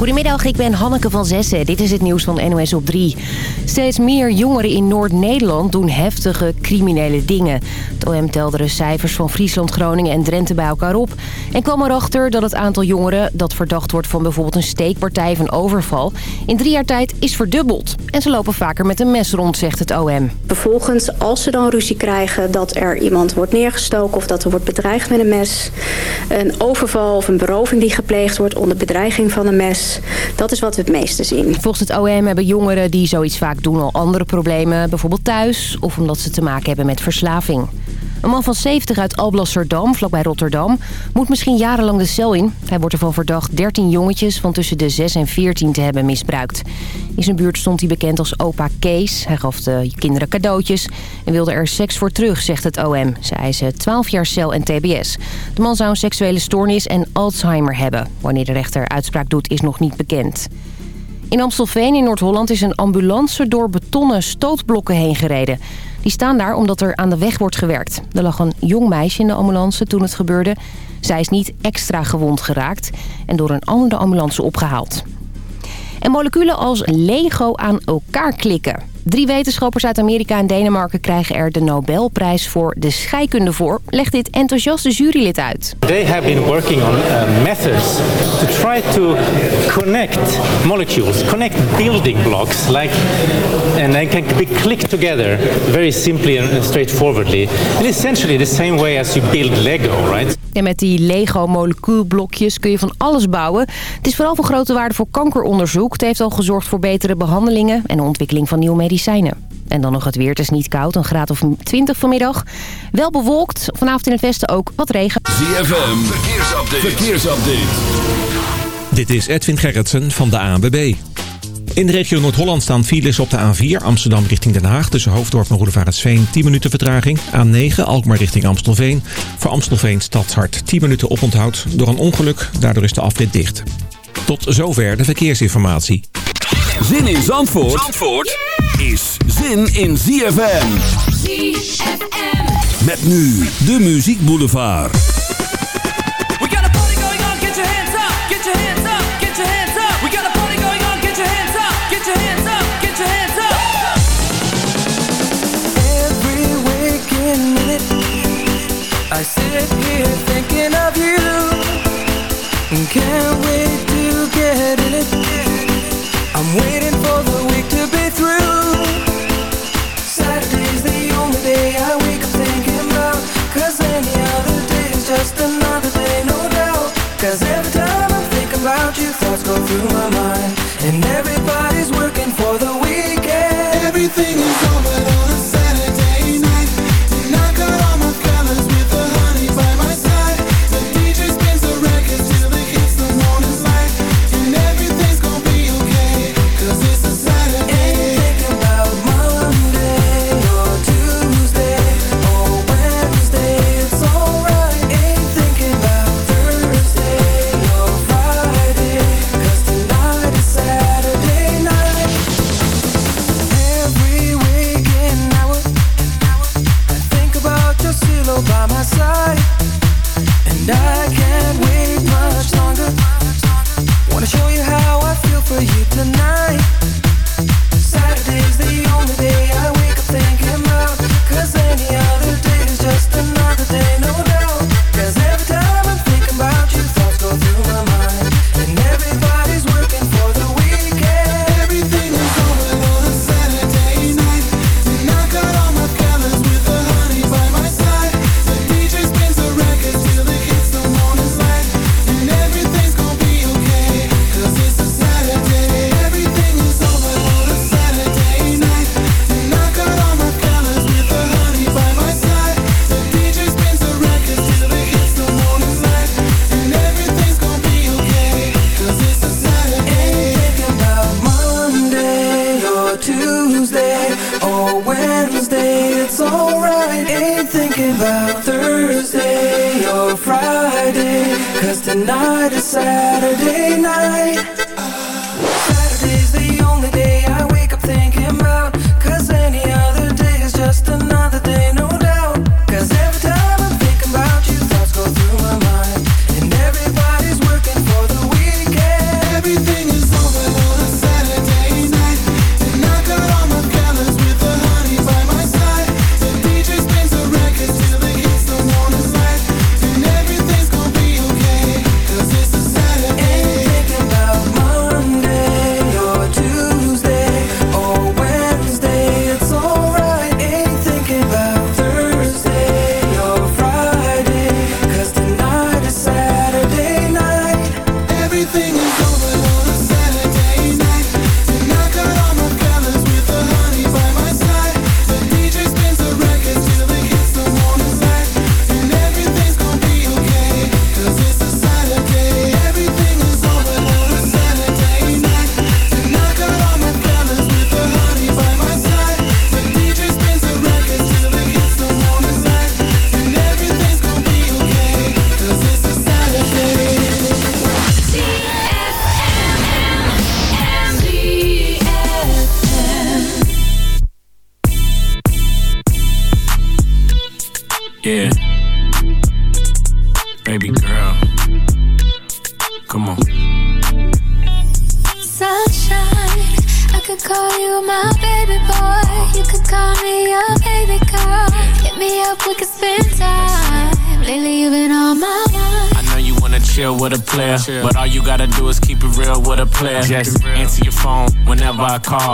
Goedemiddag, ik ben Hanneke van Zessen. Dit is het nieuws van NOS op 3. Steeds meer jongeren in Noord-Nederland doen heftige criminele dingen. Het OM telde de cijfers van Friesland, Groningen en Drenthe bij elkaar op... en kwam erachter dat het aantal jongeren dat verdacht wordt van bijvoorbeeld een steekpartij of een overval... in drie jaar tijd is verdubbeld. En ze lopen vaker met een mes rond, zegt het OM. Vervolgens, als ze dan ruzie krijgen dat er iemand wordt neergestoken... of dat er wordt bedreigd met een mes... een overval of een beroving die gepleegd wordt onder bedreiging van een mes dat is wat we het meeste zien. Volgens het OM hebben jongeren die zoiets vaak doen al andere problemen. Bijvoorbeeld thuis of omdat ze te maken hebben met verslaving. Een man van 70 uit Alblasserdam, vlakbij Rotterdam, moet misschien jarenlang de cel in. Hij wordt ervan verdacht 13 jongetjes van tussen de 6 en 14 te hebben misbruikt. In zijn buurt stond hij bekend als opa Kees. Hij gaf de kinderen cadeautjes en wilde er seks voor terug, zegt het OM. Ze eisen 12 jaar cel en tbs. De man zou een seksuele stoornis en Alzheimer hebben. Wanneer de rechter uitspraak doet is nog niet bekend. In Amstelveen in Noord-Holland is een ambulance door betonnen stootblokken heen gereden. Die staan daar omdat er aan de weg wordt gewerkt. Er lag een jong meisje in de ambulance toen het gebeurde. Zij is niet extra gewond geraakt en door een andere ambulance opgehaald. En moleculen als Lego aan elkaar klikken. Drie wetenschappers uit Amerika en Denemarken krijgen er de Nobelprijs voor de scheikunde voor. Legt dit enthousiaste jurylid uit. They have been working on uh, methods to try to connect molecules, connect building blocks, like, and they can be clicked together very simply and straightforwardly. And essentially the same way as you build Lego, right? En met die Lego-molecuulblokjes kun je van alles bouwen. Het is vooral van grote waarde voor kankeronderzoek. Het heeft al gezorgd voor betere behandelingen en de ontwikkeling van nieuwe medicijnen. En dan nog het weer. Het is niet koud, een graad of 20 vanmiddag. Wel bewolkt, vanavond in het westen ook wat regen. ZFM, verkeersupdate. verkeersupdate. Dit is Edwin Gerritsen van de ANWB. In de regio Noord-Holland staan files op de A4 Amsterdam richting Den Haag... tussen Hoofddorp en Roedevaartsveen 10 minuten vertraging. A9 Alkmaar richting Amstelveen. Voor Amstelveen Stadshart 10 minuten oponthoud. Door een ongeluk, daardoor is de afrit dicht. Tot zover de verkeersinformatie. Zin in Zandvoort, Zandvoort is zin in ZFM. ZFM. Met nu de Muziek Boulevard. We got a party going on, get your hands up, get your hands up, get your hands up. We got a party going on, get your hands up, get your hands up, get your hands up. Every waking minute, I sit here thinking of you. Can't wait to get in it. I'm waiting think about you, thoughts go through my mind. And everybody's working for the weekend. Everything is over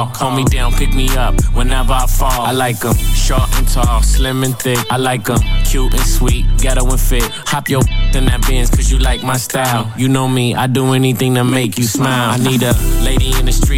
call. Call me down, pick me up whenever I fall. I like them short and tall, slim and thick. I like them cute and sweet, ghetto and fit. Hop your in that Benz cause you like my style. You know me, I do anything to make you smile. I need a lady in the street,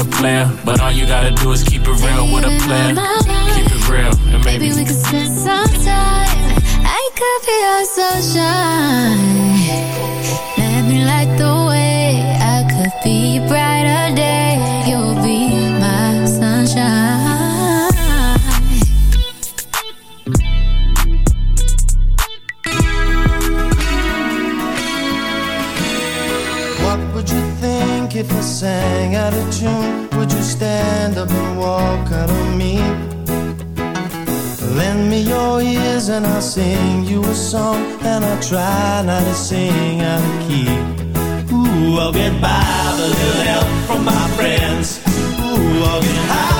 With a player, but all you gotta do is keep it real with a player. Keep it real, and maybe Maybe we could spend some time. I could be your sunshine. Let me light the walk out on me? Lend me your ears and I'll sing you a song. And I'll try not to sing out of key. Ooh, I'll get by with a little help from my friends. Ooh, I'll get high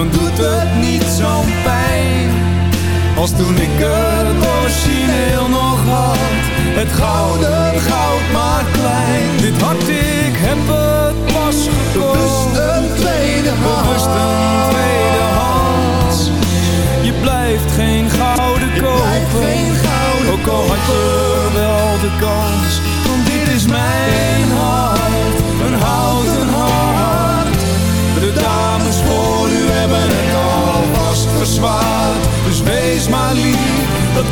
dan doet het niet zo'n pijn. Als toen ik het origineel nog had, het gouden goud maar klein. Dit hart, ik heb het pas gekocht.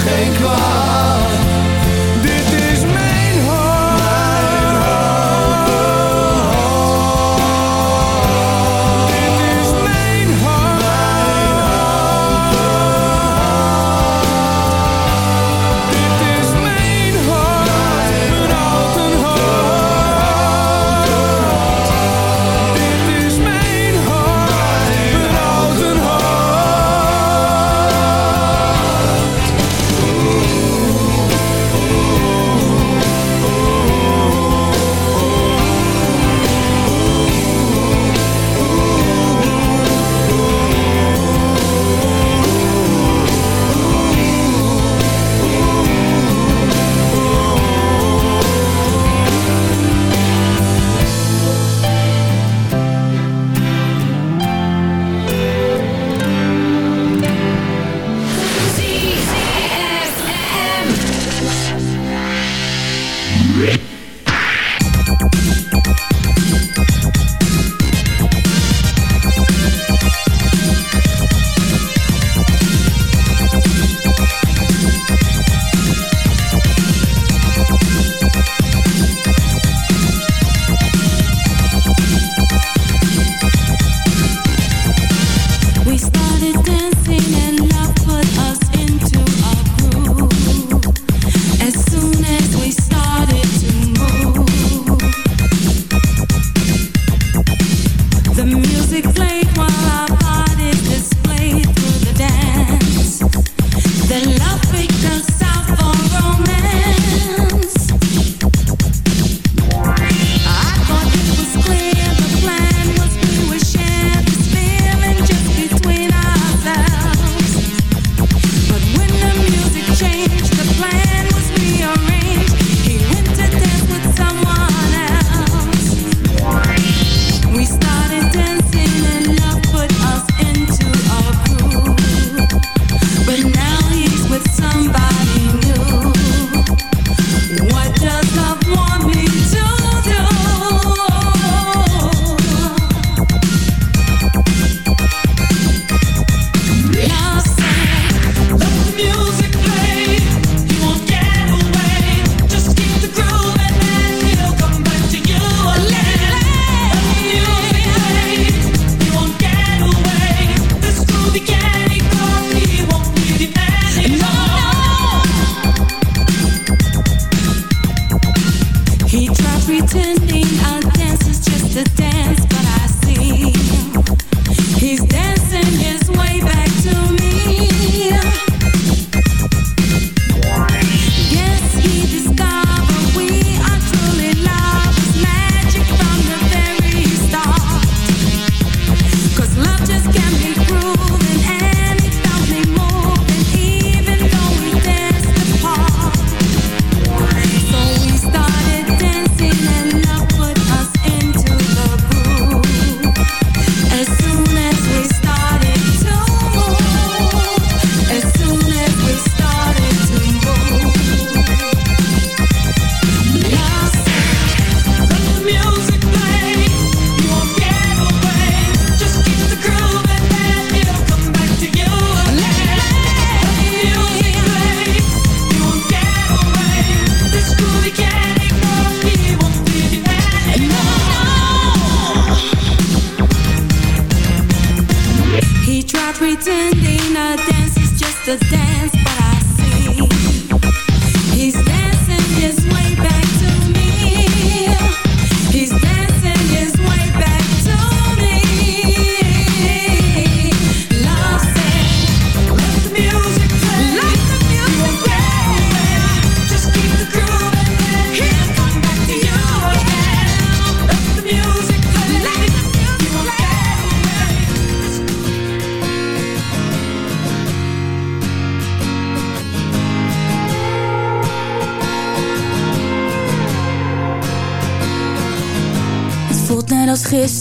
Geen kwaad.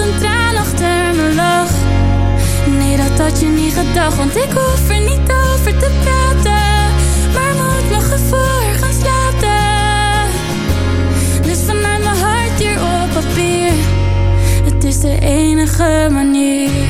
Een traan achter mijn lach. Nee, dat had je niet gedacht, want ik hoef er niet over te praten. Maar moet mijn gevoel gaan slapen. Dus vanuit mijn hart hier op papier. Het is de enige manier.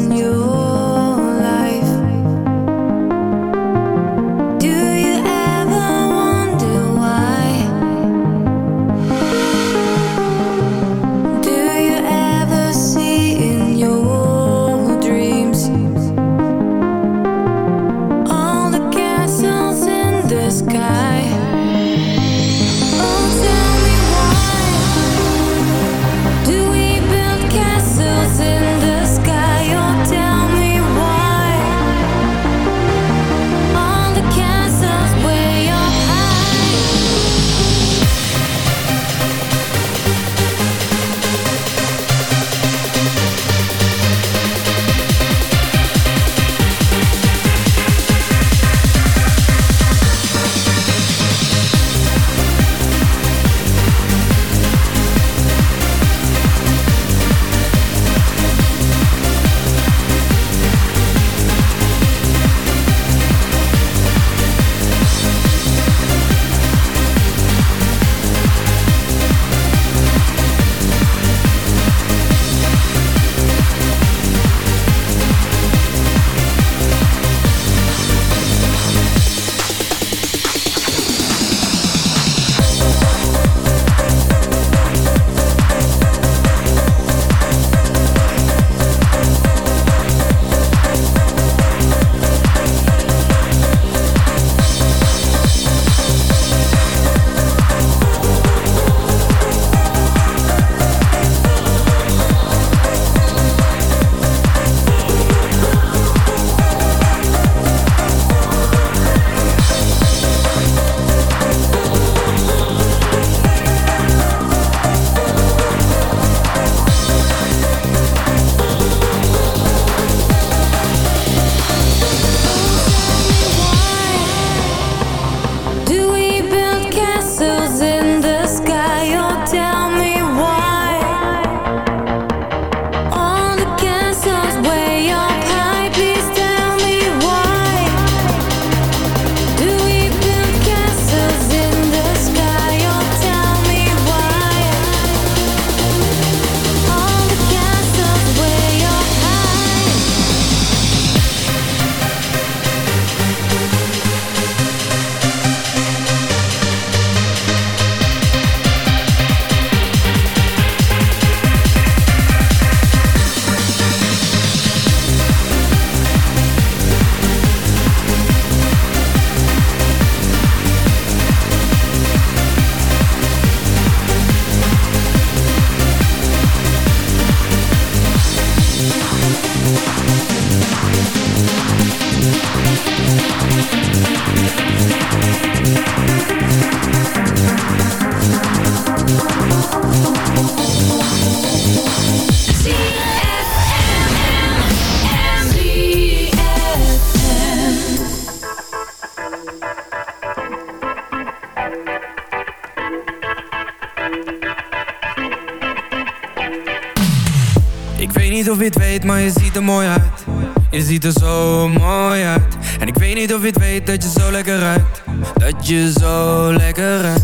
je zo lekker ruikt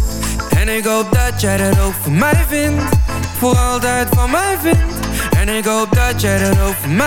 En ik hoop dat jij dat ook voor mij vindt. Voor altijd van mij vindt. En ik hoop dat jij dat ook voor mij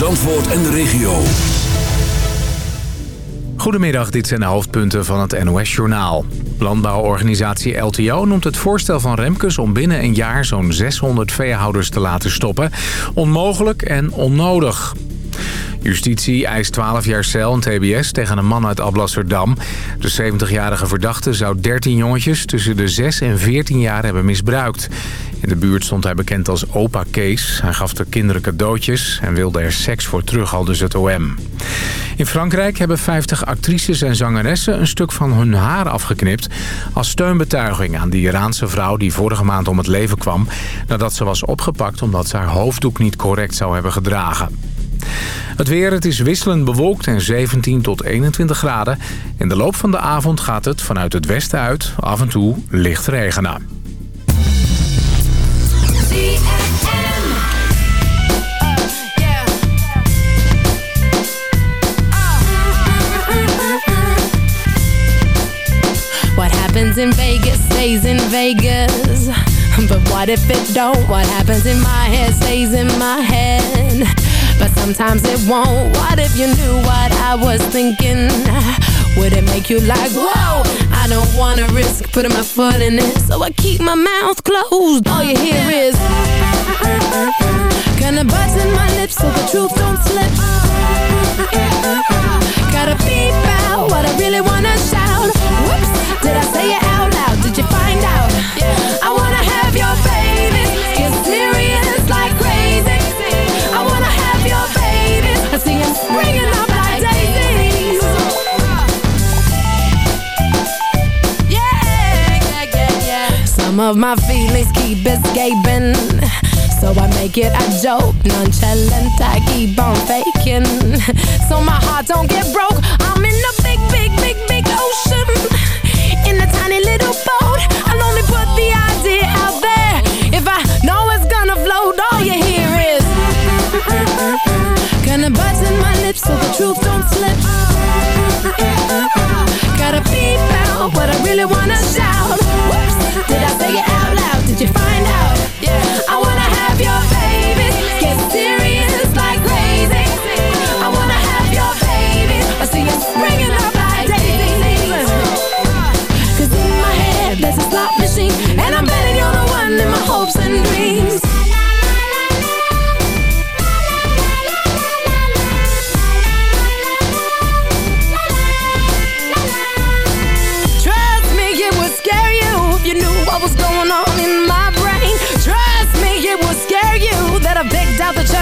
Zandvoort en de regio. Goedemiddag, dit zijn de hoofdpunten van het NOS-journaal. Landbouworganisatie LTO noemt het voorstel van Remkes om binnen een jaar zo'n 600 veehouders te laten stoppen onmogelijk en onnodig. Justitie eist 12 jaar cel en tbs tegen een man uit Alblasserdam. De 70-jarige verdachte zou 13 jongetjes tussen de 6 en 14 jaar hebben misbruikt. In de buurt stond hij bekend als opa Kees. Hij gaf de kinderen cadeautjes en wilde er seks voor terug, al dus het OM. In Frankrijk hebben 50 actrices en zangeressen een stuk van hun haar afgeknipt... als steunbetuiging aan die Iraanse vrouw die vorige maand om het leven kwam... nadat ze was opgepakt omdat ze haar hoofddoek niet correct zou hebben gedragen. Het weer, het is wisselend bewolkt en 17 tot 21 graden. In de loop van de avond gaat het vanuit het westen uit af en toe licht regenen. Happens in Vegas stays in Vegas. But what if it don't? What happens in my head stays in my head. But sometimes it won't. What if you knew what I was thinking? Would it make you like, whoa? I don't wanna risk putting my foot in it. So I keep my mouth closed. All you hear is Gonna button my lips so the truth don't slip. Gotta beep out what I really wanna shout. Whoops, did I say it out Some of my feelings keep escaping. So I make it a joke Nonchalant, I keep on faking. So my heart don't get broke I'm in a big, big, big, big ocean. In a tiny little boat I'll only put the idea out there. If I know it's gonna float All you hear is Gonna button my lips So the truth don't slip. Gotta peep out What I really wanna shout.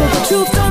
so the truth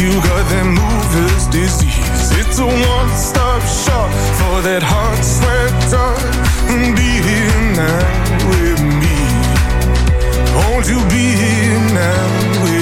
You got that mover's disease. It's a one stop shop for that hot sweat drop. Be here now with me. Won't you be here now with me?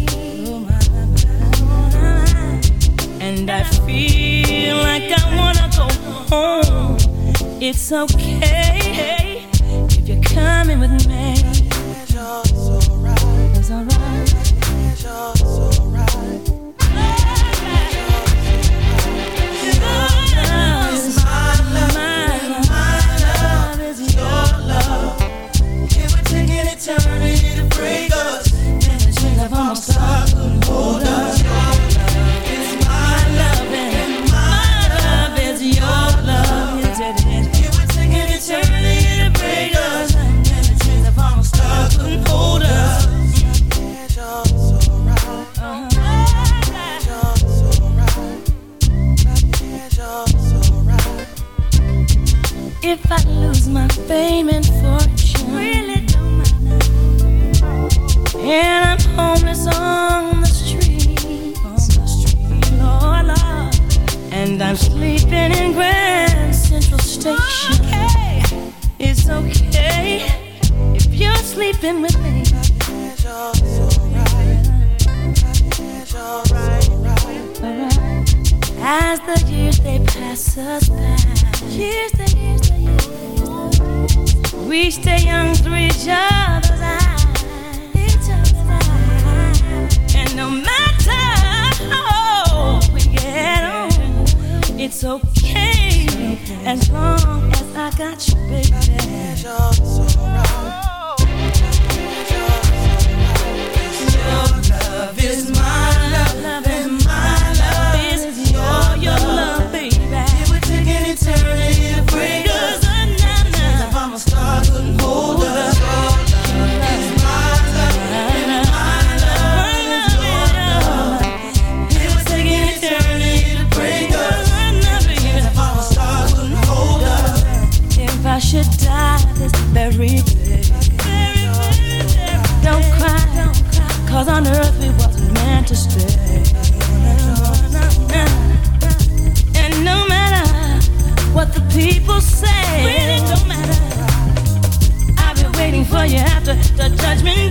And I feel like I wanna go home. It's okay if you're coming with me. It's alright. Sleeping with me. As the years they pass us by, years, years, years, we stay young through each other's eyes, each other's eyes. And no matter how we get on, it's okay as long as I got you, baby. this to, to judge me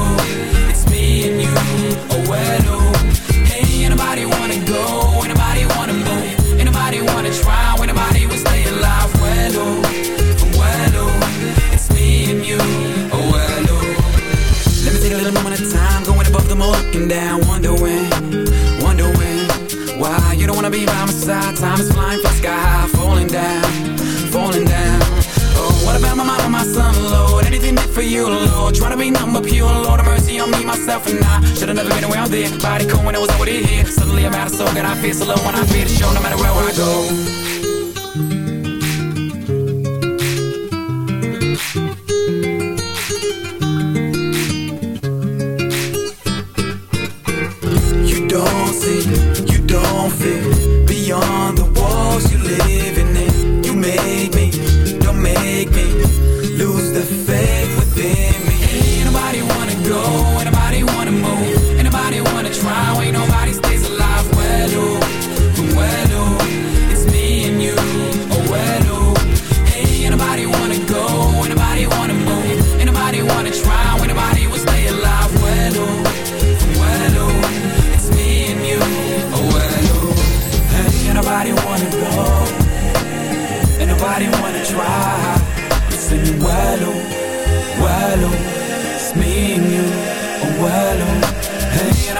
be by my side. Time is flying, fly sky high, falling down, falling down. Oh, what about my mama, my son, Lord? Anything did for you, Lord? Trying to be number pure, Lord, have mercy on me, myself, and I. Should've never been around there. Body cold when I was already here. Suddenly I'm out of soul, and I feel so low when I feel the show, no matter where I go.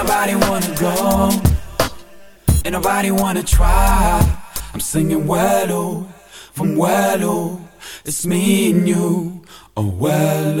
Nobody wanna go, ain't nobody wanna try. I'm singing, well, oh, from well, oh, it's me and you. Oh, well,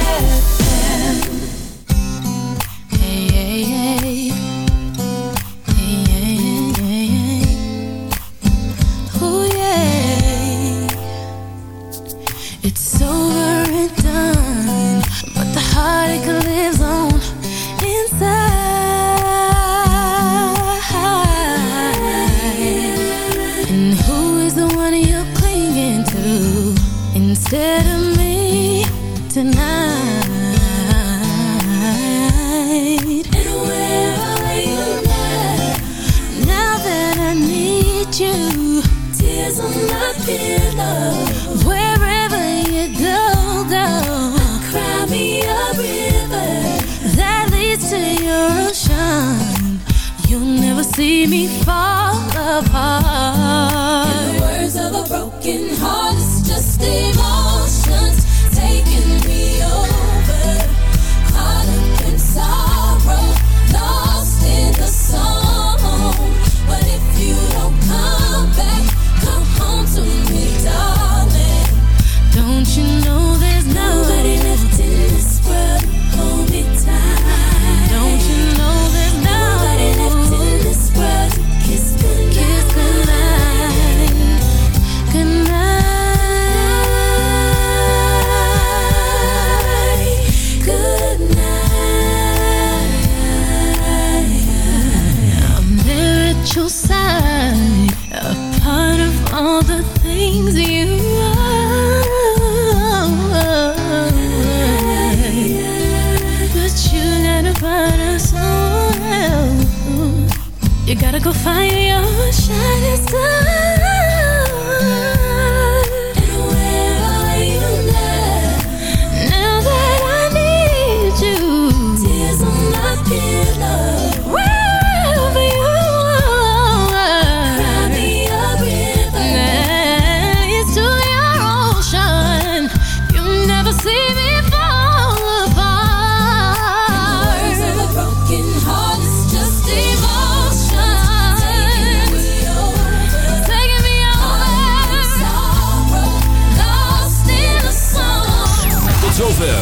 see me fall apart. In the words of a broken heart, it's just evil. find